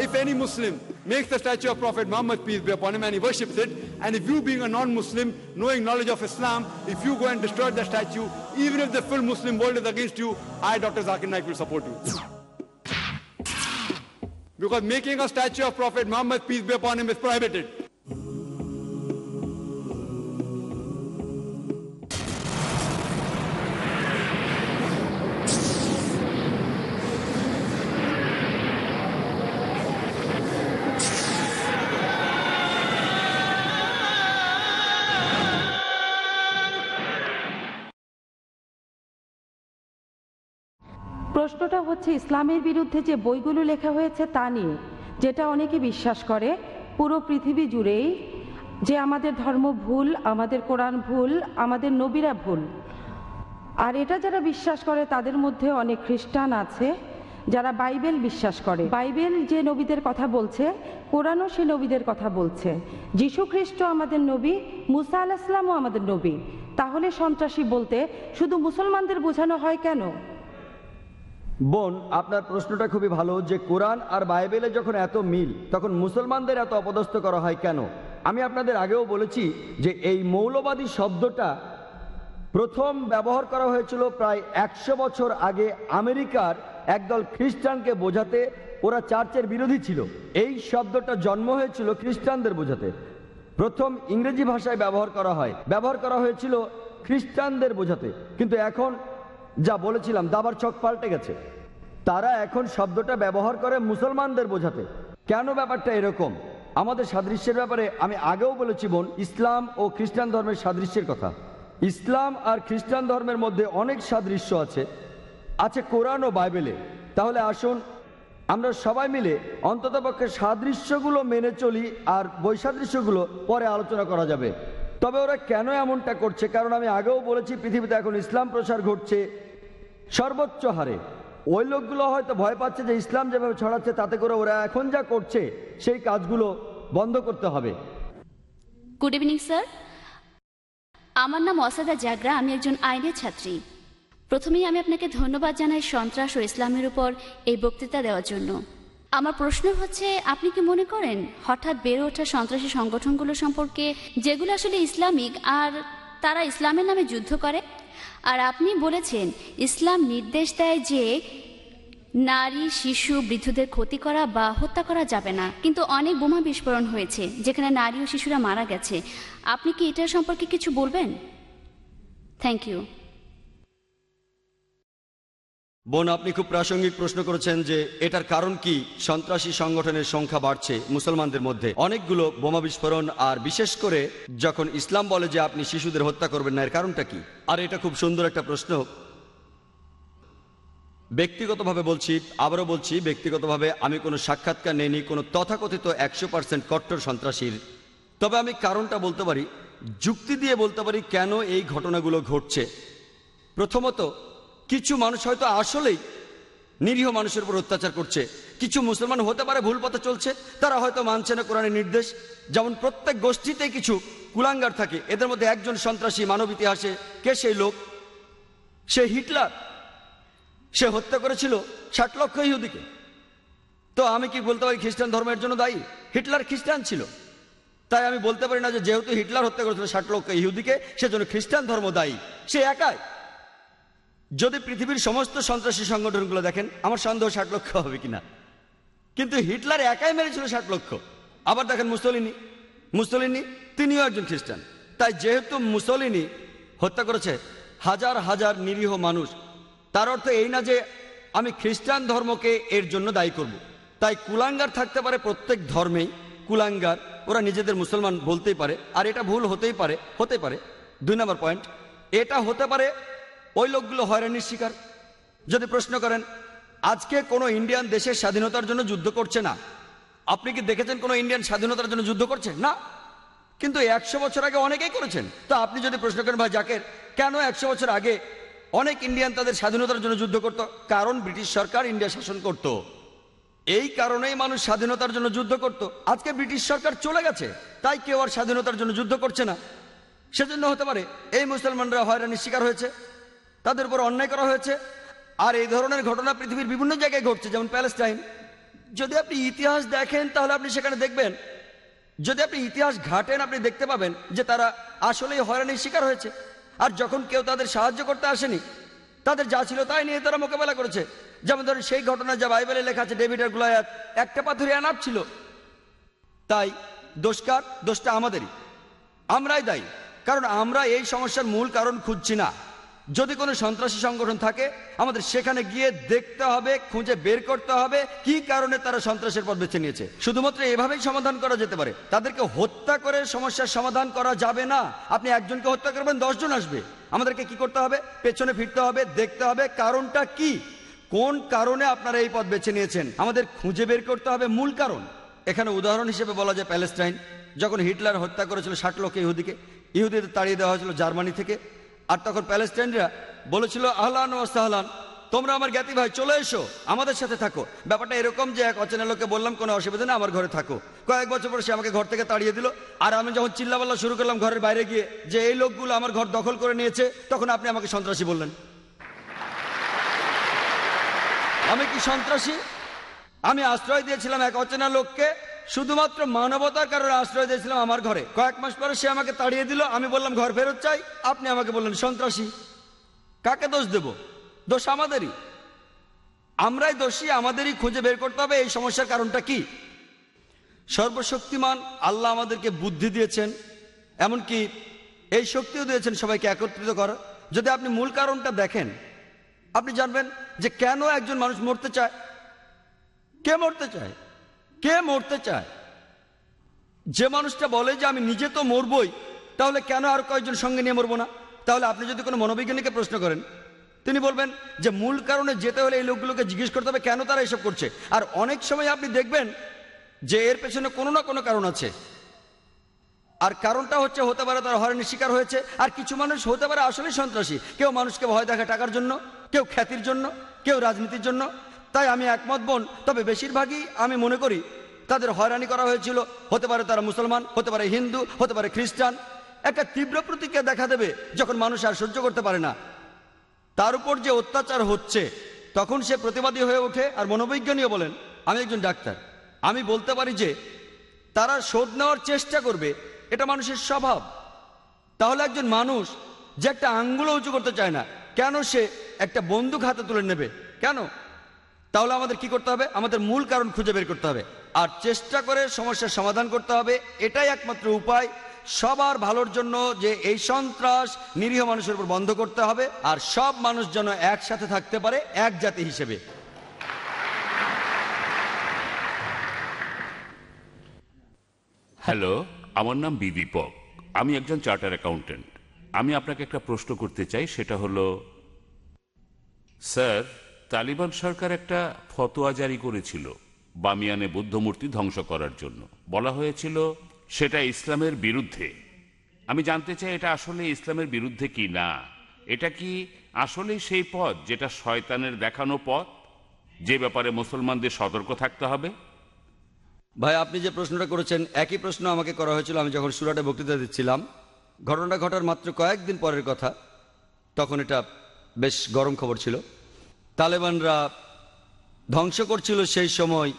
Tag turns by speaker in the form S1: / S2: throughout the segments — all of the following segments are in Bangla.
S1: If any Muslim makes the statue of Prophet Muhammad, peace be upon him, and he worships it, and if you being a non-Muslim, knowing knowledge of Islam, if you go and destroy the statue, even if the full Muslim world is against you, I, Dr. Zakir Naik, will support you. Because making a statue of Prophet Muhammad, peace be upon him, is prohibited.
S2: প্রশ্নটা হচ্ছে, ইসলামের বিরুদ্ধে যে বইগুলো লেখা হয়েছে তা নিয়ে, যেটা অনেকে বিশ্বাস করে, পুরো পৃথিবী জুড়েই যে আমাদের ধর্ম ভুল, আমাদের কোরআন ভুল, আমাদের নবীরা ভুল। আর এটা যারা বিশ্বাস করে, তাদের মধ্যে অনেক খ্রিস্টান আছে, যারা বাইবেল বিশ্বাস করে। বাইবেল যে নবীদের কথা বলছে, কোরআনও সে নবীদের কথা বলছে। যীশু খ্রিস্ট আমাদের নবী, মুসা আলাহিসামও আমাদের নবী। তাহলে সন্ত্রাসী বলতে, শুধু মুসলমানদের বোঝানো হয় কেন?
S3: বোন, আপনার প্রশ্নটা খুবই ভালো যে কোরআন আর বাইবেলে যখন এত মিল, তখন মুসলমানদের এত অপদস্থ করা হয় কেন? আমি আপনাদের আগেও বলেছি যে এই মৌলবাদী শব্দটা প্রথম ব্যবহার করা হয়েছিল প্রায় একশো বছর আগে আমেরিকার একদল খ্রিস্টানকে বোঝাতে, ওরা চার্চের বিরোধী ছিল। এই শব্দটা জন্ম হয়েছিল খ্রিস্টানদের বোঝাতে। প্রথম ইংরেজি ভাষায় ব্যবহার করা হয়। ব্যবহার করা হয়েছিল খ্রিস্টানদের বোঝাতে। কিন্তু এখন যা বলেছিলাম, দাবার ছক পাল্টে গেছে। তারা এখন শব্দটা ব্যবহার করে মুসলমানদের বোঝাতে। কেন ব্যাপারটা এরকম? আমাদের সাদৃশ্যের ব্যাপারে আমি আগেও বলেছি বোন, ইসলাম ও খ্রিস্টান ধর্মের সাদৃশ্যের কথা। ইসলাম আর খ্রিস্টান ধর্মের মধ্যে অনেক সাদৃশ্য আছে। আছে কোরআন ও বাইবেলে। তাহলে আসুন, আমরা সবাই মিলে অন্ততপক্ষে সাদৃশ্যগুলো মেনে চলি আর বৈসাদৃশ্যগুলো পরে আলোচনা করা যাবে। তবে ওরা কেন এমনটা করছে? কারণ আমি আগেও বলেছি, পৃথিবীতে এখন ইসলাম প্রসার ঘটছে সর্বোচ্চ হারে। ওই লোকগুলো হয়তো ভয় পাচ্ছে যে ইসলাম যেভাবে ছড়াচ্ছে, তাতে করে ওরা এখন যা করছে, সেই কাজগুলো বন্ধ করতে হবে।
S4: গুড ইভিনিং স্যার আমার নাম অসাদা জাগরা, আমি একজন আইনের ছাত্রী। প্রথমেই আমি আপনাকে ধন্যবাদ জানাই সন্ত্রাস ও ইসলামের উপর এই বক্তৃতা দেওয়ার জন্য। আমার প্রশ্ন হচ্ছে, আপনি কি মনে করেন, হঠাৎ বেড়ে ওঠা সন্ত্রাসী সংগঠনগুলো সম্পর্কে যেগুলো আসলে ইসলামিক আর তারা ইসলামের নামে যুদ্ধ করে? আর আপনি বলেছেন, ইসলাম নির্দেশ দেয় যে নারী, শিশু, বৃদ্ধদের ক্ষতি করা বা হত্যা করা যাবে না। কিন্তু অনেক বোমা বিস্ফোরণ হয়েছে, যেখানে নারী ও শিশুরা মারা গেছে। আপনি কি এটার সম্পর্কে কিছু বলবেন? থ্যাংক ইউ
S3: বোন, আপনি খুব প্রাসঙ্গিক প্রশ্ন করেছেন যে এটার কারণ কি? সন্ত্রাসী সংগঠনের সংখ্যা বাড়ছে মুসলমানদের মধ্যে। অনেকগুলো বোমা বিস্ফোরণ, আর বিশেষ করে যখন ইসলাম বলে যে আপনি শিশুদের হত্যা করবেন না, এর কারণটা কি? আর এটা খুব সুন্দর একটা প্রশ্ন। ব্যক্তিগতভাবে বলছি, আবারও বলছি, ব্যক্তিগতভাবে আমি কোনো সাক্ষাৎকার নেইনি, কোনো তথাকথিত একশো পার্সেন্ট কট্টর সন্ত্রাসীর। তবে আমি কারণটা বলতে পারি, যুক্তি দিয়ে বলতে পারি কেন এই ঘটনাগুলো ঘটছে। প্রথমত কিছু মানুষ হয়তো আসলেই নিরীহ মানুষের উপর অত্যাচার করছে। কিছু মুসলমান হতে পারে ভুল পথে চলছে, তারা হয়তো মানছে না কোরআনের নির্দেশ। যেমন প্রত্যেক গোষ্ঠীতে কিছু কুলাঙ্গার থাকে, এদের মধ্যে একজন সন্ত্রাসী, মানব ইতিহাসে কে সেই লোক? সে হিটলার। সে হত্যা করেছিল ষাট লক্ষ ইহুদিকে। তো আমি কি বলতে পারি খ্রিস্টান ধর্মের জন্য দায়ী? হিটলার খ্রিস্টান ছিল। তাই আমি বলতে পারি না যে যেহেতু হিটলার হত্যা করেছিল ষাট লক্ষ ইহুদিকে, সেজন্য খ্রিস্টান ধর্ম দায়ী। সে একাই। যদি পৃথিবীর সমস্ত সন্ত্রাসী সংগঠনগুলো দেখেন, আমার সন্দেহ ষাট লক্ষ হবে কিনা? কিন্তু হিটলার একাই মেরেছিল ষাট লক্ষ। আবার দেখেন মুসলিনী মুসলিনী তিনিও একজন খ্রিস্টান। তাই যেহেতু মুসলিনী হত্যা করেছে, হাজার হাজার নিরীহ মানুষ, তার অর্থ এই না যে আমি খ্রিস্টান ধর্মকে এর জন্য দায়ী করব। তাই কুলাঙ্গার থাকতে পারে প্রত্যেক ধর্মেই। কুলাঙ্গার, ওরা নিজেদের মুসলমান বলতেই পারে, আর এটা ভুল হতেই পারে, হতে পারে। দুই নম্বর পয়েন্ট, এটা হতে পারে ওই লোকগুলো হয়রানির শিকার। যদি প্রশ্ন করেন, আজকে কোনো ইন্ডিয়ান দেশের স্বাধীনতার জন্য যুদ্ধ করছে না? আপনি কি দেখেছেন কোনো ইন্ডিয়ান স্বাধীনতার জন্য যুদ্ধ করছে? না। কিন্তু একশো বছর আগে অনেকেই করেছেন। তো আপনি যদি প্রশ্ন করেন, ভাই জাকের, কেন একশো বছর আগে অনেক ইন্ডিয়ান তাদের স্বাধীনতার জন্য যুদ্ধ করত? কারণ ব্রিটিশ সরকার ইন্ডিয়া শাসন করত। এই কারণেই মানুষ স্বাধীনতার জন্য যুদ্ধ করত। আজকে ব্রিটিশ সরকার চলে গেছে, তাই কেউ আর স্বাধীনতার জন্য যুদ্ধ করছে না। সেজন্য হতে পারে, এই মুসলমানরা হয়রানির শিকার হয়েছে। তাদের উপর অন্যায় করা হয়েছে। আর এই ধরনের ঘটনা পৃথিবীর বিভিন্ন জায়গায় ঘটছে, যেমন প্যালেস্টাইন। যদি আপনি ইতিহাস দেখেন, তাহলে আপনি সেখানে দেখবেন। যদি আপনি ইতিহাস ঘাটেন, আপনি দেখতে পাবেন যে তারা আসলেই হয়রানির শিকার হয়েছে। আর যখন কেউ তাদের সাহায্য করতে আসেনি, তাদের যা ছিল তাই নিয়ে তারা মোকাবেলা করেছে। যেমন ধরেন, সেই ঘটনা যা বাইবেলে লেখা আছে, ডেভিড আর গুলায়াত, একটা পাথরে আনাপ ছিল। তাই দোষকার, দোষটা আমাদেরই। আমরাই দায়ী। কারণ আমরা এই সমস্যার মূল কারণ খুঁজছি না। যদি কোনো সন্ত্রাসী সংগঠন থাকে, আমাদের সেখানে গিয়ে দেখতে হবে, খুঁজে বের করতে হবে কি কারণে তারা সন্ত্রাসের পথ বেছে নিয়েছে। শুধুমাত্র এভাবেই সমাধান করা যেতে পারে। তাদেরকে হত্যা করে সমস্যার সমাধান করা যাবে না। আপনি একজনকে হত্যা করবেন, দশজন আসবে। আমাদেরকে কি করতে হবে? পেছনে ফিরতে হবে, দেখতে হবে কারণটা কি? কোন কারণে আপনারা এই পথ বেছে নিয়েছেন? আমাদের খুঁজে বের করতে হবে মূল কারণ। এখানে উদাহরণ হিসেবে বলা যায় প্যালেস্টাইন। যখন হিটলার হত্যা করেছিল ষাট লক্ষ ইহুদিকে, ইহুদিদের তাড়িয়ে দেওয়া হয়েছিল জার্মানি থেকে। আর তখন প্যালেস্টাইনরা বলেছিল, আহলান ও সাহলান, তোমরা আমার জ্ঞাতি ভাই, চলে এসো, আমাদের সাথে থাকো। ব্যাপারটা এরকম যে এক অচেনা লোককে বললাম, কোনো অসুবিধা নেই, আমার ঘরে থাকো। কয়েক বছর পরে সে আমাকে ঘর থেকে তাড়িয়ে দিল, আর আমি যখন চিল্লাপাল্লা শুরু করলাম ঘরের বাইরে গিয়ে যে এই লোকগুলো আমার ঘর দখল করে নিয়েছে, তখন আপনি আমাকে সন্ত্রাসী বললেন। আমি কি সন্ত্রাসী? আমি আশ্রয় দিয়েছিলাম এক অচেনা লোককে শুধুমাত্র মানবতার কারণে আশ্রয় দিয়েছিলাম আমার ঘরে। কয়েক মাস পরে সে আমাকে তাড়িয়ে দিল। আমি বললাম, ঘর ফেরত চাই? আপনি আমাকে বললেন, সন্ত্রাসী। কাকে দোষ দেব? দোষ আমাদেরই। আমরাই দোষী, আমাদেরই খুঁজে বের করতে হবে। এই সমস্যার কারণটা কি? সর্বশক্তিমান আল্লাহ আমাদেরকে বুদ্ধি দিয়েছেন, এমনকি এই শক্তিও দিয়েছেন সবাইকে একত্রিত করার। যদি আপনি মূল কারণটা দেখেন, আপনি জানবেন যে কেন একজন মানুষ মরতে চায়। কে মরতে চায়? কে মরতে চায়? যে মানুষটা বলে যে আমি নিজে তো মরবই, তাহলে কেন আর কয়েকজন সঙ্গে নিয়ে মরবো না? তাহলে আপনি যদি কোনো মনোবিজ্ঞানীকে প্রশ্ন করেন, তিনি বলবেন যে মূল কারণে যেতে হলে এই লোকগুলোকে জিজ্ঞেস করতে হবে কেন তারা এসব করছে। আর অনেক সময় আপনি দেখবেন যে এর পেছনে কোনো না কোনো কারণ আছে। আর কারণটা হচ্ছে, হতে পারে তারা হয়রানির শিকার হয়েছে। আর কিছু মানুষ হতে পারে আসলেই সন্ত্রাসী। কেউ মানুষকে ভয় দেখা টাকার জন্য, কেউ খ্যাতির জন্য, কেউ রাজনীতির জন্য। তাই আমি একমত বোন। তবে বেশিরভাগই আমি মনে করি তাদের হয়রানি করা হয়েছিল। হতে পারে তারা মুসলমান, হতে পারে হিন্দু, হতে পারে খ্রিস্টান। একটা তীব্র প্রতিক্রিয়া দেখা দেবে যখন মানুষ আর সহ্য করতে পারে না। তার উপর যে অত্যাচার হচ্ছে, তখন সে প্রতিবাদী হয়ে ওঠে আর মনোবৈজ্ঞানীয় বলেন, আমি একজন ডাক্তার। আমি বলতে পারি যে, তারা শোধ নেওয়ার চেষ্টা করবে। এটা মানুষের স্বভাব। তাহলে একজন মানুষ যে একটা আঙ্গুলও উঁচু করতে চায় না, কেন সে একটা বন্দুক হাতে তুলে নেবে? কেন? তাহলে আমাদের কি করতে হবে? আমাদের মূল কারণ খুঁজে বের করতে হবে। আর চেষ্টা করে সমস্যার সমাধান করতে হবে। এটাই একমাত্র উপায়। সবার ভালোর জন্য যে এই সন্ত্রাস নিরীহ মানুষের উপর বন্ধ করতে হবে। আর সব মানুষ যেন একসাথে থাকতে পারে, এক জাতি হিসেবে।
S5: হ্যালো আমার নাম বি দীপক। আমি একজন চার্টার অ্যাকাউন্টেন্ট আমি আপনাকে একটা প্রশ্ন করতে চাই, সেটা হলো, স্যার তালিবান সরকার একটা ফতোয়া জারি করেছিল বামিয়ানে বুদ্ধমূর্তি ধ্বংস করার জন্য। বলা হয়েছিল, সেটা ইসলামের বিরুদ্ধে। আমি জানতে চাই, এটা আসলে ইসলামের বিরুদ্ধে কি না? এটা কি আসলে সেই পথ যেটা শয়তানের দেখানো পথ? যে ব্যাপারে মুসলমানদের সতর্ক থাকতে হবে।
S3: ভাই, আপনি যে প্রশ্নটা করেছেন, একই প্রশ্ন আমাকে করা হয়েছিল, আমি যখন সুরাটে বক্তৃতা দিচ্ছিলাম। ঘটনাটা ঘটার মাত্র কয়েকদিন পরের কথা, তখন এটা বেশ গরম খবর ছিল। তালেবানরা ধ্বংস করছিল সেই সময়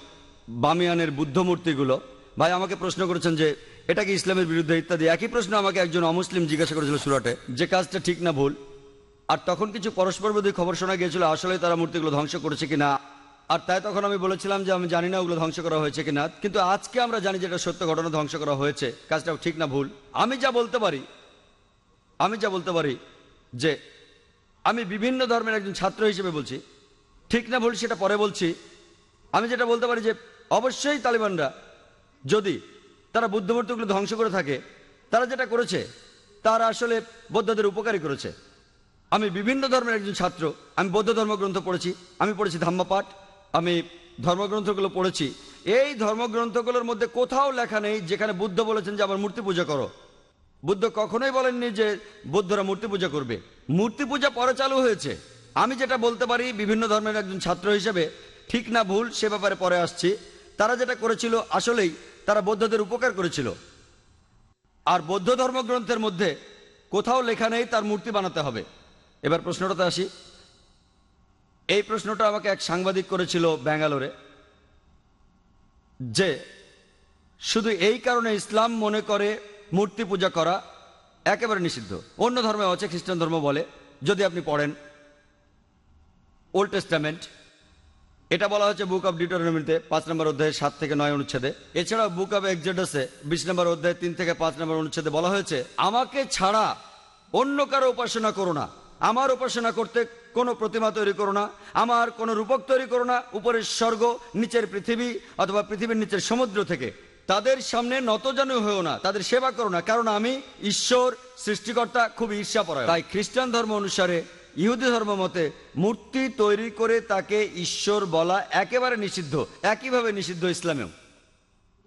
S3: বামিয়ানের বুদ্ধ মূর্তিগুলো। ভাই, আমাকে প্রশ্ন করেছেন যে, এটা কি ইসলামের বিরুদ্ধে ইত্যাদি? একই প্রশ্ন আমাকে একজন অমুসলিম জিজ্ঞাসা করেছিল সুরাটে, যে কাজটা ঠিক না ভুল? আর তখন কিছু পরস্পর বিরোধী খবর শোনা গিয়েছিল আসলে তারা মূর্তিগুলো ধ্বংস করেছে কিনা? আর তাই তখন আমি বলেছিলাম যে, আমি জানি না ওগুলো ধ্বংস করা হয়েছে কিনা। কিন্তু আজকে আমরা জানি যে, এটা সত্য ঘটনা ধ্বংস করা হয়েছে। কাজটা ঠিক না ভুল? আমি যা বলতে পারি, আমি যা বলতে পারি যে, আমি বিভিন্ন ধর্মের একজন ছাত্র হিসেবে বলছি ঠিক না ভুল সেটা পরে বলছি। আমি যেটা বলতে পারি যে, অবশ্যই তালিবানরা যদি তারা বুদ্ধমূর্তিগুলো ধ্বংস করে থাকে, তারা যেটা করেছে, তারা আসলে বৌদ্ধদের উপকারী করেছে। আমি বিভিন্ন ধর্মের একজন ছাত্র, আমি বৌদ্ধ ধর্মগ্রন্থ পড়েছি, আমি পড়েছি ধাম্মাপাঠ, আমি ধর্মগ্রন্থগুলো পড়েছি। এই ধর্মগ্রন্থগুলোর মধ্যে কোথাও লেখা নেই যেখানে বুদ্ধ বলেছেন যে, আমার মূর্তি পূজা করো। বুদ্ধ কখনোই বলেননি যে, বৌদ্ধরা মূর্তি পূজা করবে। মূর্তি পূজা পরে চালু হয়েছে। আমি যেটা বলতে পারি, বিভিন্ন ধর্মের একজন ছাত্র হিসেবে, ঠিক না ভুল, সে ব্যাপারে পরে আসছি। তারা যেটা করেছিল, আসলেই তারা বৌদ্ধদের উপকার করেছিল। আর বৌদ্ধ ধর্মগ্রন্থের মধ্যে কোথাও লেখা নেই, তার মূর্তি বানাতে হবে। এবার প্রশ্নটাতে আসি। এই প্রশ্নটা আমাকে এক সাংবাদিক করেছিল ব্যাঙ্গালোরে, যে শুধু এই কারণে ইসলাম মনে করে মূর্তি পূজা করা একেবারে নিষিদ্ধ। অন্য ধর্মে আছে খ্রিস্টান ধর্ম বলে, যদি আপনি পড়েন। ওল্ড টেস্টামেন্ট এটা বলা হচ্ছে বুক অফ ডিটোরনমিতে পাঁচ নম্বর অধ্যায়ে সাত থেকে নয় অনুচ্ছেদে। এছাড়াও বুক অফ এক্সেডাসে বিশ নম্বর অধ্যায়ে, তিন থেকে পাঁচ নম্বর অনুচ্ছেদে বলা হয়েছে, আমাকে ছাড়া অন্য কারও উপাসনা করো না। আমার উপাসনা করতে কোনো প্রতিমা তৈরি করো না। আমার কোনো রূপক তৈরি করো না। উপরের স্বর্গ, নিচের পৃথিবী অথবা পৃথিবীর নিচের সমুদ্র থেকে। তাদের সামনে নতজানু হয়েও না। তাদের সেবা করো না। কারণ আমি ঈশ্বর, সৃষ্টিকর্তা, খুব ঈর্ষা পড়ায় তাই খ্রিস্টান ধর্ম অনুসারে ইহুদি ধর্ম মতে মূর্তি তৈরি করে তাকে ঈশ্বর বলা একেবারে নিষিদ্ধ, একইভাবে নিষিদ্ধ ইসলামেও।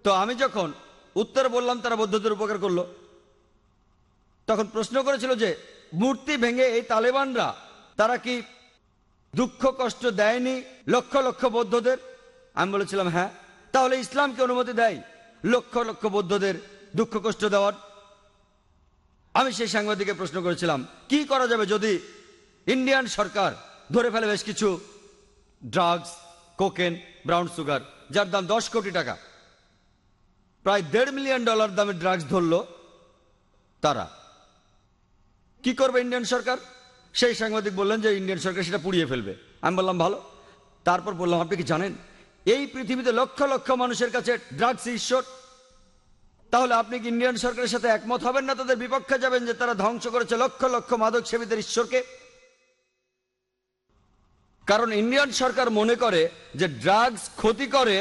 S3: তো আমি যখন উত্তর বললাম, তারা বৌদ্ধদের উপকার করল। তখন প্রশ্ন করেছিল যে, মূর্তি ভেঙে এই তালেবানরা, তারা কি দুঃখ কষ্ট দেয়নি লক্ষ লক্ষ বৌদ্ধদের? আমি বলেছিলাম হ্যাঁ। তাহলে ইসলামকে অনুমতি দেয় লক্ষ লক্ষ বৌদ্ধদের দুঃখ কষ্ট দেওয়ার? আমি সেই সাংবাদিকে প্রশ্ন করেছিলাম, কি করা যাবে যদি ইন্ডিয়ান সরকার ধরে ফেলে বেশ কিছু ড্রাগস কোকেন ব্রাউন সুগার যার দাম দশ কোটি টাকা। প্রায় দেড় মিলিয়ন ডলার দামের ড্রাগস ধরলো তারা। কি করবে ইন্ডিয়ান সরকার? সেই সাংবাদিক বললেন যে ইন্ডিয়ান সরকার সেটা পুড়িয়ে ফেলবে। আমি বললাম, ভালো। তারপর বললাম, আপনি কি জানেন, এই পৃথিবীতে লক্ষ লক্ষ মানুষের কাছে ড্রাগস ঈশ্বর তাহলে আপনি কি ইন্ডিয়ান সরকারের সাথে একমত হবেন না? তাদের বিপক্ষে যাবেন যে তারা ধ্বংস করেছে লক্ষ লক্ষ মাদক সেবীদের ঈশ্বরকে। কারণ ইন্ডিয়ান সরকার মনে করে যে ড্রাগস ক্ষতি করে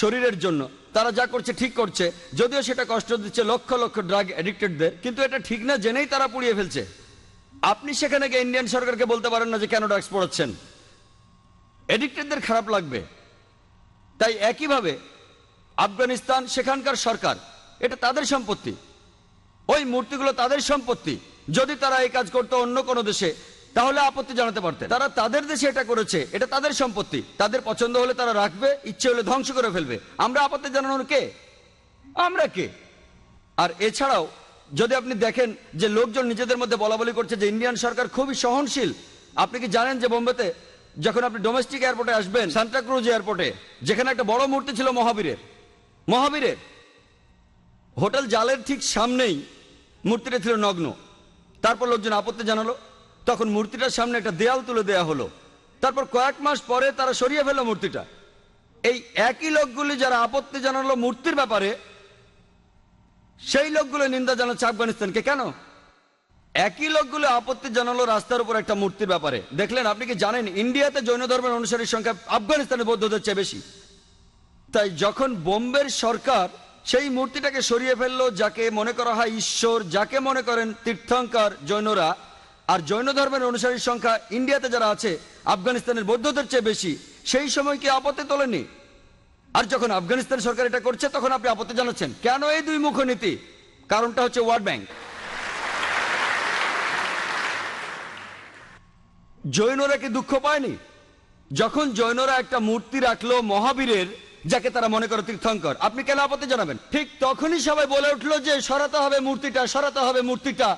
S3: শরীরের জন্য। তারা যা করছে ঠিক করছে। যদিও সেটা কষ্ট দিচ্ছে লক্ষ লক্ষ ড্রাগ অ্যাডিক্টেডদের, কিন্তু এটা ঠিক না জেনেই তারা পুড়িয়ে ফেলছে। আপনি সেখানে গিয়ে ইন্ডিয়ান সরকারকে বলতে পারেন না যে কেন ড্রাগস পড়াচ্ছেন। এডিক্টেডদের খারাপ লাগবে। তাই একইভাবে আফগানিস্তান, সেখানকার সরকার, এটা তাদের সম্পত্তি। ওই মূর্তিগুলো তাদের সম্পত্তি। যদি তারা এই কাজ করতো অন্য কোনো দেশে তাহলে আপত্তি জানাতে পারতেন। তারা তাদের দেশে এটা করেছে, এটা তাদের সম্পত্তি। তাদের পছন্দ হলে তারা রাখবে, ইচ্ছে হলে ধ্বংস করে ফেলবে। আমরা আপত্তি জানানোর কে? আমরা কে? আর এছাড়াও, যদি আপনি দেখেন যে লোকজন নিজেদের মধ্যে বলা বলি করছে যে ইন্ডিয়ান সরকার খুবই সহনশীল, আপনি কি জানেন যে বোম্বেতে যখন আপনি ডোমেস্টিক এয়ারপোর্টে আসবেন সান্টাক্রুজ এয়ারপোর্টে যেখানে একটা বড় মূর্তি ছিল মহাবীরের মহাবীরের, হোটেল জালের ঠিক সামনেই মূর্তিটা ছিল নগ্ন। তারপর লোকজন আপত্তি জানালো তখন মূর্তিটার সামনে একটা দেয়াল তুলে দেয়া হলো। তারপর কয়েক মাস পরে তারা সরিয়ে ফেলল মূর্তিটা। এই একই লোকগুলি যারা আপত্তি জানালো মূর্তির ব্যাপারে, সেই লোকগুলো নিন্দা জানাচ্ছে আফগানিস্তানকে। কেন? একই লোকগুলো আপত্তি জানালো রাস্তার উপর একটা মূর্তির ব্যাপারে। দেখলেন, আপনি কি জানেন, ইন্ডিয়াতে জৈন ধর্মের অনুসারীর সংখ্যা আফগানিস্তানের বৌদ্ধদের চেয়ে বেশি। তাই যখন বোম্বের সরকার সেই মূর্তিটাকে সরিয়ে ফেলল, যাকে মনে করা হয় ঈশ্বর, যাকে মনে করেন তীর্থঙ্কর জৈনরা আর জৈন ধর্মের অনুসারীর সংখ্যা ইন্ডিয়াতে যারা আছে, আফগানিস্তানের বৌদ্ধদের চেয়ে বেশি, সেই সময় কি আপত্তি তোলেনি আর যখন আফগানিস্তান সরকার এটা করছে, তখন আপনি আপত্তি জানাচ্ছেন। কেন এই দুই মুখ নীতি কারণটা হচ্ছে ওয়ার্ল্ড ব্যাংক। জৈনরা কি দুঃখ পায়নি? যখন জৈনরা একটা মূর্তি রাখল মহাবীরের, যাকে তারা মনে করে তীর্থঙ্কর, আপনি কেন আপত্তি জানাবেন? ঠিক তখনই সবাই বলে উঠল যে, সরাতে হবে মূর্তিটা, সরাতে হবে মূর্তিটা।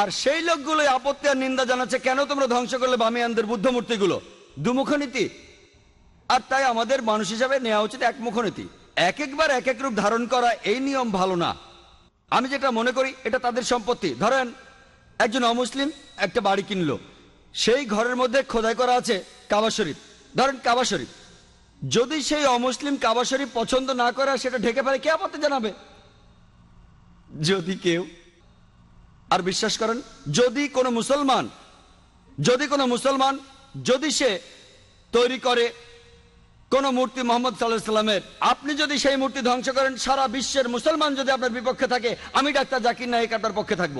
S3: আর সেই লোকগুলো আপত্তি আর নিন্দা জানাচ্ছে, কেন তোমরা ধ্বংস করলে বামিয়ানদের বুদ্ধ মূর্তিগুলো দুমুখ নীতি আর তাই আমাদের মানুষ হিসাবে নেওয়া উচিত একমুখ নীতি এক একবার এক এক রূপ ধারণ করা এই নিয়ম ভালো না। আমি যেটা মনে করি, এটা তাদের সম্পত্তি। ধরেন, একজন অমুসলিম একটা বাড়ি কিনলো। সেই ঘরের মধ্যে খোদাই করা আছে কাবা শরীফ। ধরেন কাবা শরীফ। যদি সেই অমুসলিম কাবা শরীফ পছন্দ না করে সেটা ঢেকে ফেলে, কে আপত্তি জানাবে? যদি কেউ আর বিশ্বাস করেন, যদি কোনো মুসলমান, যদি কোনো মুসলমান, যদি সে তৈরি করে কোন মূর্তি মোহাম্মদ সাল্লাহ সাল্লামের, আপনি যদি সেই মূর্তি ধ্বংস করেন, সারা বিশ্বের মুসলমান যদি আপনার বিপক্ষে থাকে, আমি ডাক্তার জাকির নায়ক আপনার পক্ষে থাকব।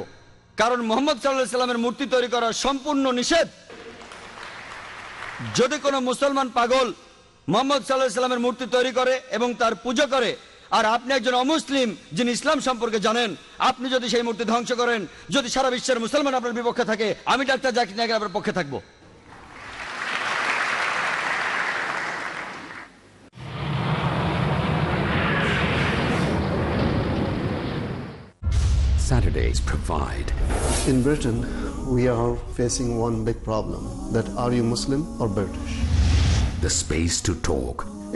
S3: কারণ মোহাম্মদ সাল্লাহ সাল্লামের মূর্তি তৈরি করা সম্পূর্ণ নিষেধ। যদি কোনো মুসলমান পাগল মোহাম্মদ সাল্লাহ সাল্লামের মূর্তি তৈরি করে এবং তার পুজো করে আর আপনি একজন অমুসলিম যিনি ইসলাম সম্পর্কে জানেন আপনি যদি সেই মূর্তি ধ্বংস করেন যদি সারা বিশ্বের মুসলমান আপনার বিপক্ষে থাকে আমি ডাক্তার জাকির নায়ক আপনার পক্ষে থাকব
S6: Saturdays provide.
S7: In Britain, we are facing one big problem that are you Muslim or British?
S6: The space to talk.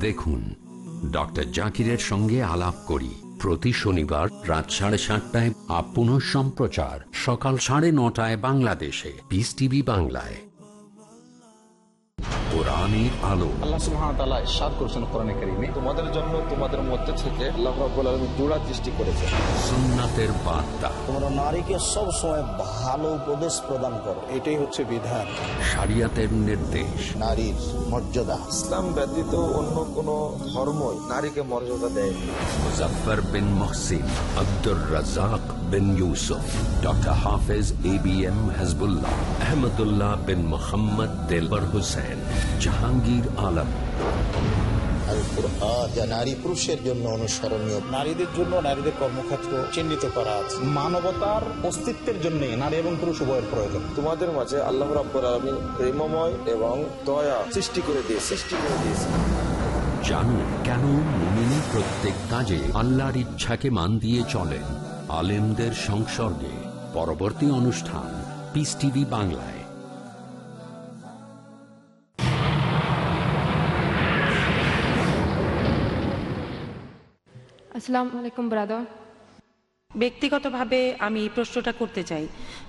S6: দেখুন, ডক্টর জাকিরের সঙ্গে আলাপ করি। প্রতি শনিবার রাত সাড়ে সাতটায় আপন সম্প্রচার, সকাল সাড়ে নটায় বাংলাদেশে। পিস টিভি বাংলায়। কোরআনের আলো।
S8: আল্লাহ সুবহানাহু ওয়া তাআলা ইরশাদ করেছেন কোরআনে কারীমে। তোমাদের জন্য তোমাদের মধ্যে থেকে আল্লাহ রাব্বুল আলামিন জোড়া সৃষ্টি করেছে
S6: সুন্নাতের বার্তা।
S9: তোমরা নারীকে সব সময় ভালো উপদেশ প্রদান করো। এটাই হচ্ছে বিধান।
S6: শরিয়াতের নির্দেশ।
S9: নারীর মর্যাদা।
S8: ইসলাম ব্যতীত অন্য কোন ধর্মই নারীকে মর্যাদা দেয়নি
S6: Muzaffar bin Mohsin Abdur Razzak bin Yusuf doctor Hafez A B M Hasbullah Ahmadullah bin Mohammad Delwar Hossain. Jahangir Alam.
S9: আল কুরআন যা নারী পুরুষের জন্য অনুসরণীয়। নারীদের জন্য নারীদের কর্মক্ষেত্র চিহ্নিত করা আছে। মানবতার অস্তিত্বের জন্য নারী এবং পুরুষ উভয়ের প্রয়োজন।
S8: তোমাদের মাঝে আল্লাহ রাব্বুল আলামিন প্রেমময় এবং দয়া সৃষ্টি করে দিয়ে সৃষ্টি করে দিয়েছে।
S6: জানুন কেন মুমিন প্রত্যেক কাজে আল্লাহর ইচ্ছাকে মান দিয়ে চলেন। আলেমদের সংসর্গে। পরবর্তী অনুষ্ঠান পিস টিভি বাংলায়।
S10: আসসালামু আলাইকুম ব্রাদার
S2: ব্যক্তিগতভাবে আমি এই প্রশ্নটা করতে চাই।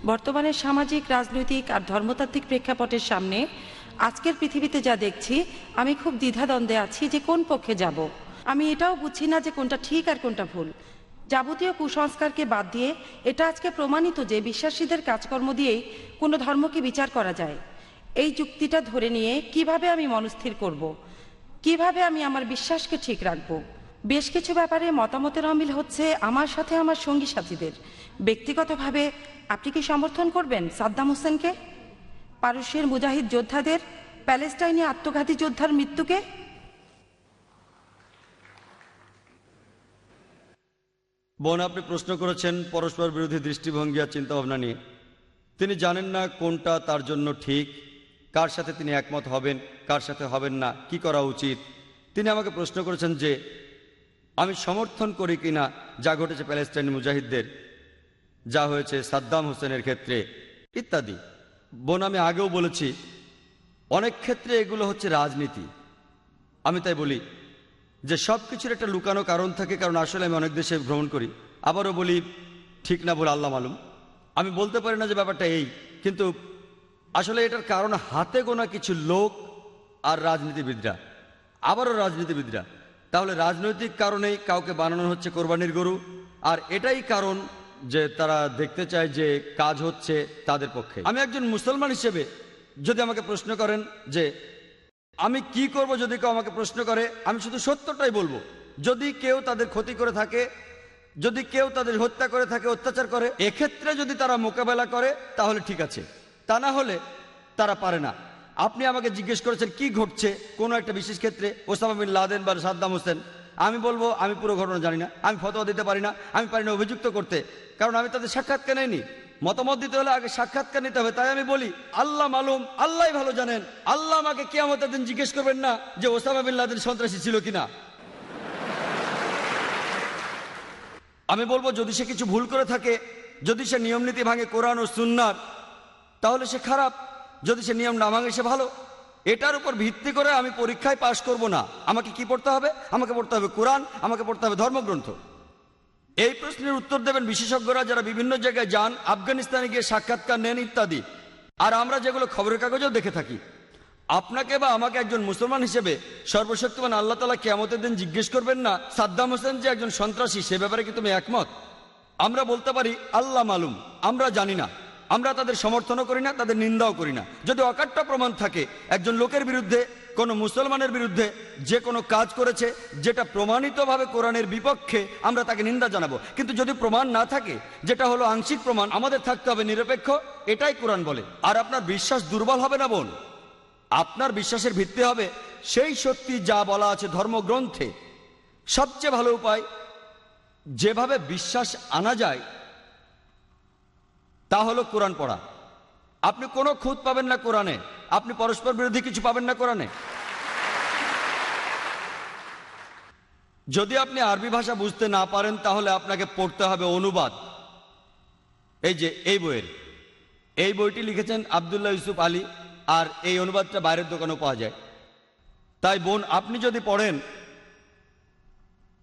S2: বর্তমানে সামাজিক, রাজনৈতিক আর ধর্মতাত্ত্বিক প্রেক্ষাপটের সামনে আজকের পৃথিবীতে যা দেখছি, আমি খুব দ্বিধাদ্বন্দ্বে আছি যে কোন পক্ষে যাব। আমি এটাও বুঝছি না যে কোনটা ঠিক আর কোনটা ভুল। যাবতীয় কুসংস্কারকে বাদ দিয়ে এটা আজকে প্রমাণিত যে বিশ্বাসীদের কাজকর্ম দিয়েই কোনো ধর্মকে বিচার করা যায়। এই যুক্তিটা ধরে নিয়ে কীভাবে আমি মনস্থির করব। কীভাবে আমি আমার বিশ্বাসকে ঠিক রাখব? বেশ কিছু ব্যাপারে মতামতের অমিল হচ্ছে আমার সাথে আমার সঙ্গী সাথীদের। ব্যক্তিগতভাবে আপনি কি সমর্থন করবেন সাদ্দাম হোসেনকে? পারস্যের মুজাহিদ যোদ্ধাদের, প্যালেস্টাইনে আত্মঘাতী যোদ্ধার মৃত্যুকে?
S3: বোন, আপনি প্রশ্ন করেছেন পরস্পর বিরোধী দৃষ্টিভঙ্গি আর চিন্তাভাবনা নিয়ে। তিনি জানেন না কোনটা তার জন্য ঠিক, কার সাথে তিনি একমত হবেন, কার সাথে হবেন না, কি করা উচিত। তিনি আমাকে প্রশ্ন করেছেন যে আমি সমর্থন করি কিনা যা ঘটেছে প্যালেস্টাইন মুজাহিদদের, যা হয়েছে সাদ্দাম হোসেনের ক্ষেত্রে ইত্যাদি। বোন, আমি আগেও বলেছি, অনেক ক্ষেত্রে এগুলো হচ্ছে রাজনীতি। আমি তাই বলি যে সব কিছুর একটা লুকানো কারণ থাকে, কারণ আসলে আমি অনেক দেশে ভ্রমণ করি। আবারও বলি, ঠিক না বলে আল্লাহ মালুম। আমি বলতে পারি না যে ব্যাপারটা এই, কিন্তু আসলে এটার কারণ হাতে গোনা কিছু লোক আর রাজনীতিবিদরা। আবারও রাজনীতিবিদরা। তাহলে রাজনৈতিক কারণেই কাউকে বানানো হচ্ছে কোরবানির গরু। আর এটাই কারণ যে তারা দেখতে চায় যে কাজ হচ্ছে তাদের পক্ষে। আমি একজন মুসলমান হিসেবে যদি আমাকে প্রশ্ন করেন যে, আমি কি করব যদি কেউ আমাকে প্রশ্ন করে? আমি শুধু সত্যটাই বলব। যদি কেউ তাদের ক্ষতি করে থাকে, যদি কেউ তাদের হত্যা করে থাকে, অত্যাচার করে, এক্ষেত্রে যদি তারা মোকাবেলা করে, তাহলে ঠিক আছে। তা না হলে তারা পারে না। আপনি আমাকে জিজ্ঞেস করেছেন, কি ঘটছে? কোনো একটা বিশেষ ক্ষেত্রে ওসামা বিন লাদেন বা সাদ্দাম হোসেন, আমি বলব, আমি পুরো ঘটনা জানি না, আমি ফতোয়া দিতে পারি না, আমি পারি না অভিযুক্ত করতে, কারণ আমি তাদের সাক্ষাৎকার নেইনি। মতামত দিতে হলে আগে সাক্ষাৎকার নিতে হবে, তাই আমি বলি, আল্লাহ মালুম আল্লাহ ভালো জানেন, আল্লাহ আমাকে কেয়ামতের দিন জিজ্ঞেস করবেন না যে ওসামা বিন লাদেন সন্ত্রাসী ছিল কিনা। আমি বলব, যদি সে কিছু ভুল করে থাকে, যদি সে নিয়ম নীতি ভাঙে কোরআন ও সুন্নার, তাহলে সে খারাপ। যদি সে নিয়ম না ভাঙে সে ভালো, এটার উপর ভিত্তি করে আমি পরীক্ষায় পাশ করব না। আমাকে কি পড়তে হবে? আমাকে পড়তে হবে কোরআন, আমাকে পড়তে হবে ধর্মগ্রন্থ। এই প্রশ্নের উত্তর দেবেন বিশেষজ্ঞরা যারা বিভিন্ন জায়গায় যান, আফগানিস্তানে গিয়ে সাক্ষাৎকার নেন ইত্যাদি। আর আমরা যেগুলো খবরের কাগজেও দেখে থাকি। আপনাকে বা আমাকে একজন মুসলমান হিসেবে সর্বশক্তিমান আল্লাহ তালা কেমতের দিন জিজ্ঞেস করবেন না, সাদ্দাম হোসেন যে একজন সন্ত্রাসী, সে ব্যাপারে কি তুমি একমত? আমরা বলতে পারি, আল্লাহ মালুম, আমরা জানি না। আমরা তাদের সমর্থনও করি না, তাদের নিন্দাও করি না। যদি অকাট্য প্রমাণ থাকে, একজন লোকের বিরুদ্ধে, কোনো মুসলমানের বিরুদ্ধে যে কোনো কাজ করেছে, যেটা প্রমাণিতভাবে কোরআনের বিপক্ষে আমরা তাকে নিন্দা জানাব। কিন্তু যদি প্রমাণ না থাকে, যেটা হলো আংশিক প্রমাণ, আমাদের থাকতে হবে নিরপেক্ষ, এটাই কোরআন বলে। আর আপনার বিশ্বাস দুর্বল হবে না, বোন? আপনার বিশ্বাসের ভিত্তি হবে সেই সত্যি যা বলা আছে ধর্মগ্রন্থে। সবচেয়ে ভালো উপায়, যেভাবে বিশ্বাস আনা যায় তা হলো কোরআন পড়া। আপনি কোনো খুঁত পাবেন না কোরআনে। আপনি পরস্পর বিরোধী কিছু পাবেন না কোরআনে। যদি আপনি আরবি ভাষা বুঝতে না পারেন, তাহলে আপনাকে পড়তে হবে অনুবাদ। এই যে, এই বইয়ের। এই বইটি লিখেছেন আবদুল্লাহ ইউসুফ আলী, আর এই অনুবাদটা বাইরের দোকানেও পাওয়া যায়। তাই বোন, আপনি যদি পড়েন,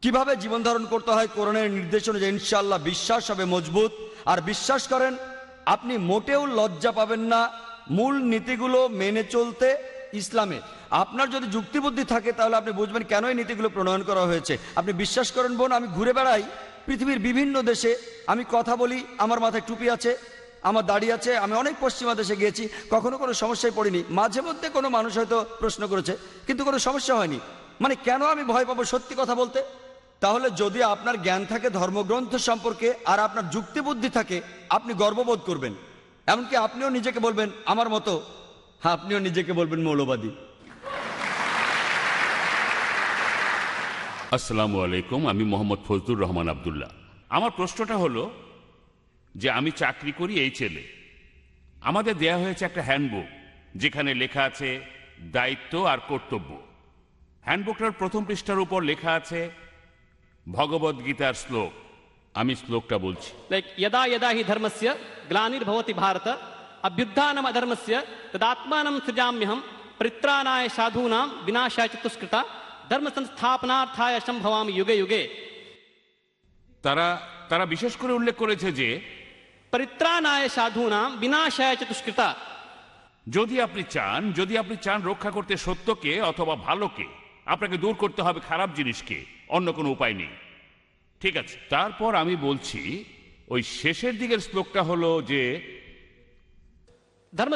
S3: কীভাবে জীবন ধারণ করতে হয় কোরআনের নির্দেশ অনুযায়ী ইনশাল্লাহ বিশ্বাস হবে মজবুত। আর বিশ্বাস করেন আপনি মোটেও লজ্জা পাবেন না মূল নীতিগুলো মেনে চলতে ইসলামে। আপনার যদি যুক্তিবুদ্ধি থাকে, তাহলে আপনি বুঝবেন কেন এই নীতিগুলো প্রণয়ন করা হয়েছে। আপনি বিশ্বাস করেন, বোন, আমি ঘুরে বেড়াই, পৃথিবীর বিভিন্ন দেশে। আমি কথা বলি, আমার মাথায় টুপি আছে, আমার দাড়ি আছে, আমি অনেক পশ্চিমা দেশে গিয়েছি, কখনো কোনো সমস্যায় পড়িনি। মাঝে মধ্যে কোনো মানুষ হয়তো প্রশ্ন করেছে, কিন্তু কোনো সমস্যা হয়নি। মানে কেন আমি ভয় পাবো সত্যি কথা বলতে? তাহলে যদি আপনার জ্ঞান থাকে, ধর্মগ্রন্থ সম্পর্কে, আর আপনার যুক্তিবুদ্ধি থাকে, আপনি গর্ববোধ করবেন। এমনকি আপনিও নিজেকে বলবেন, আমার মতো। হ্যাঁ আপনিও নিজেকে বলবেন মৌলবাদী।
S5: আসসালামু আলাইকুম, আমি মোহাম্মদ ফজলুর রহমান আবদুল্লাহ। আমার প্রশ্নটা হলো যে আমি চাকরি করি এই ছেলে। আমাদের দেয়া হয়েছে একটা হ্যান্ডবুক, যেখানে লেখা আছে দায়িত্ব আর কর্তব্য। হ্যান্ডবুকটার প্রথম পৃষ্ঠার উপর লেখা আছে ভগবদ্গীতার শ্লোক। আমি শ্লোকটা বলছি।
S10: লাইক ইদা ইদা হি ধর্মস্য গ্লানির্ভবতি ভারত অভ্যুত্থানম অধর্মস্য তদাত্মানম সৃজাম্যহম পরিত্রাণায় সাধুনাম বিনাশায় চতুষ্কৃতা ধর্ম সংস্থাপনার্থায় সম্ভবামি যুগে যুগে
S5: তারা তারা বিশেষ করে উল্লেখ করেছে যে
S10: পরিত্রাণায় সাধুনাম বিনাশায় চতুষ্কৃতা
S5: যদি আপনি চান যদি আপনি চান রক্ষা করতে সত্যকে অথবা ভালোকে আপনাকে দূর করতে হবে খারাপ জিনিসকে অন্য কোনো উপায় নেই। ঠিক আছে তারপর আমি বলছি ওই শেষের দিকের শ্লোকটা হলো যে
S10: ধর্ম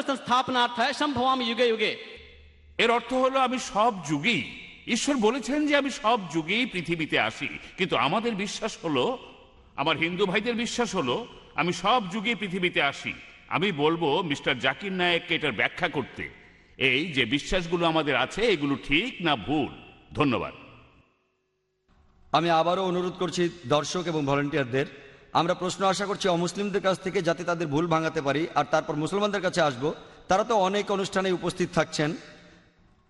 S10: সম্ভব আমি যুগে যুগে।
S5: এর অর্থ হলো আমি সব যুগেই ঈশ্বর বলেছেন যে আমি সব যুগেই পৃথিবীতে আসি কিন্তু আমাদের বিশ্বাস হলো আমার হিন্দু ভাইদের বিশ্বাস হলো আমি সব যুগে পৃথিবীতে আসি। আমি বলব মিস্টার জাকির নায়েককে এটার ব্যাখ্যা করতে। এই যে বিশ্বাসগুলো আমাদের আছে, এগুলো ঠিক না ভুল? ধন্যবাদ।
S3: আমি আবারও অনুরোধ করছি দর্শক এবং ভলেন্টিয়ারদের, আমরা প্রশ্ন আশা করছি অমুসলিমদের কাছ থেকে যাতে তাদের ভুল ভাঙাতে পারি, আর তারপর মুসলমানদের কাছে আসব। তারা তো অনেক অনুষ্ঠানে উপস্থিত থাকছেন।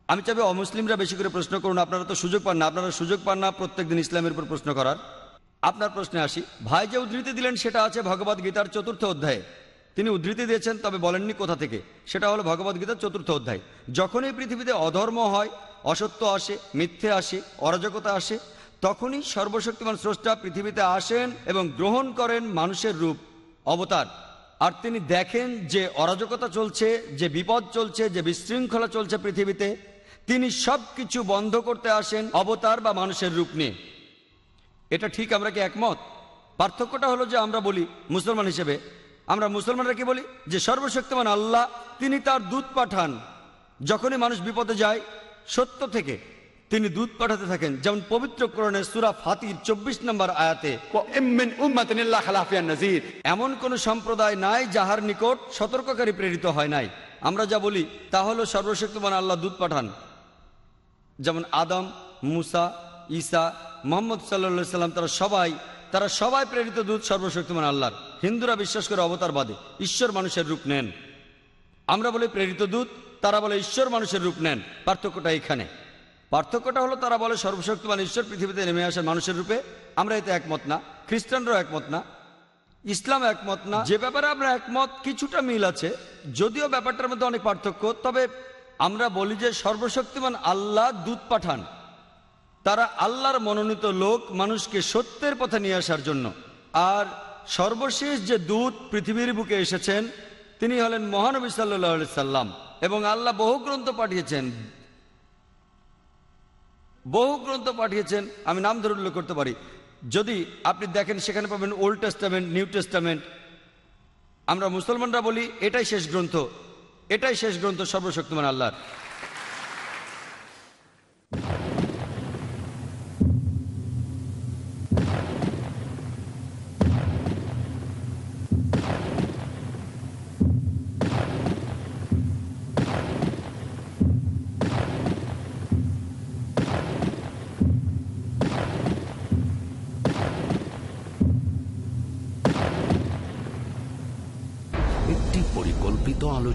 S3: আমি চাইবে অমুসলিমরা বেশি করে প্রশ্ন করুন, আপনারা তো সুযোগ পান না, আপনারা সুযোগ পান না প্রত্যেকদিন ইসলামের উপর প্রশ্ন করার। আপনার প্রশ্নে আসি, ভাই যে উদ্ধৃতি দিলেন সেটা আছে ভগবদ গীতার চতুর্থ অধ্যায়ে। তিনি উদ্ধৃতি দিয়েছেন, তবে বলেননি কোথা থেকে। সেটা হলো ভগবদ গীতার চতুর্থ অধ্যায়। যখনই পৃথিবীতে অধর্ম হয়, অসত্য আসে, মিথ্যে আসে, অরাজকতা আসে, তখনই সর্বশক্তিমান স্রষ্টা পৃথিবীতে আসেন এবং গ্রহণ করেন মানুষের রূপ, অবতার। আর তিনি দেখেন যে অরাজকতা চলছে, যে বিপদ চলছে, যে বিশৃঙ্খলা চলছে পৃথিবীতে, তিনি সব কিছু বন্ধ করতে আসেন অবতার বা মানুষের রূপ নিয়ে। এটা ঠিক আমরা কি একমত? পার্থক্যটা হলো যে আমরা বলি মুসলমান হিসেবে আমরা মুসলমানরা কি বলি? যে সর্বশক্তিমান আল্লাহ তিনি তার দুধ পাঠান। যখনই মানুষ বিপদে যায় সত্য থেকে তিনি দুধ পাঠাতে থাকেন। যেমন পবিত্র কোরণে সুরা ফাতির চব্বিশ নম্বর আয়াতে এমন কোন সম্প্রদায় নাই যাহার নিকট সতর্ককারী প্রেরিত হয় নাই। আমরা যা বলি তা হল সর্বশক্তিমান আল্লাহ দুধ পাঠান। যেমন আদম মুসা ইসা মোহাম্মদ সাল্লা সাল্লাম তারা সবাই তারা সবাই প্রেরিত দুধ সর্বশক্তিমান আল্লাহর। হিন্দুরা বিশ্বাস করে অবতারবাদে, ঈশ্বর মানুষের রূপ নেন। আমরা বলি প্রেরিত দূত, তারা বলে ঈশ্বর মানুষের রূপ নেন। পার্থক্যটা এখানে পার্থক্যটা হলো তারা বলে সর্বশক্তিমান ঈশ্বর পৃথিবীতে নেমে আসেন মানুষের রূপে। আমরা এতে একমত না। খ্রিস্টানরাও একমত না। ইসলাম একমত না। যে ব্যাপারে আমরা একমত, কিছুটা মিল আছে। যদিও ব্যাপারটার মধ্যে অনেক পার্থক্য, তবে আমরা বলি যে সর্বশক্তিমান আল্লাহ দূত পাঠান। তারা আল্লাহর মনোনীত লোক, মানুষকে সত্যের পথে নিয়ে আসার জন্য। আর সর্বশেষ যে দূত পৃথিবীর বুকে এসেছেন, তিনি হলেন মহানবী সাল্লাহ সাল্লাম এবং আল্লাহ বহু গ্রন্থ পাঠিয়েছেন। বহু গ্রন্থ পাঠিয়েছেন, আমি নাম ধরে উল্লেখ করতে পারি। যদি আপনি দেখেন, সেখানে পাবেন ওল্ড টেস্টামেন্ট নিউ টেস্টামেন্ট আমরা মুসলমানরা বলি, এটাই শেষ গ্রন্থ, এটাই শেষ গ্রন্থ সর্বশক্তিমান আল্লাহর।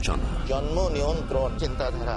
S6: আলোচনা
S9: জন্ম নিয়ন্ত্রণ চিন্তাধারা।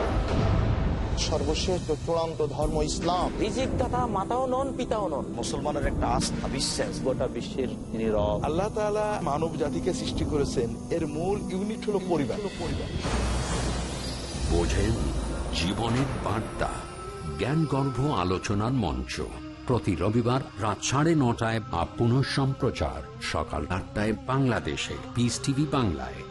S9: সর্বশেষ চূড়ান্ত ধর্ম ইসলাম।
S11: রিজিক দাতা মাতাও নন পিতাও নন।
S12: মুসলমানের একটা আস্থা বিশ্বাস। গোটা বিশ্বের তিনি রব
S13: আল্লাহ তাআলা মানব জাতিকে সৃষ্টি করেছেন। এর মূল ইউনিট হলো পরিবার। পরিবার।
S6: বোঝেন জীবনের বার্তা জ্ঞানগর্ভ আলোচনার মঞ্চ। প্রতি রবিবার রাত সাড়ে নটায় বা পুনঃ সম্প্রচার সকাল আটটায় বাংলাদেশে। পিস টিভি বাংলায়।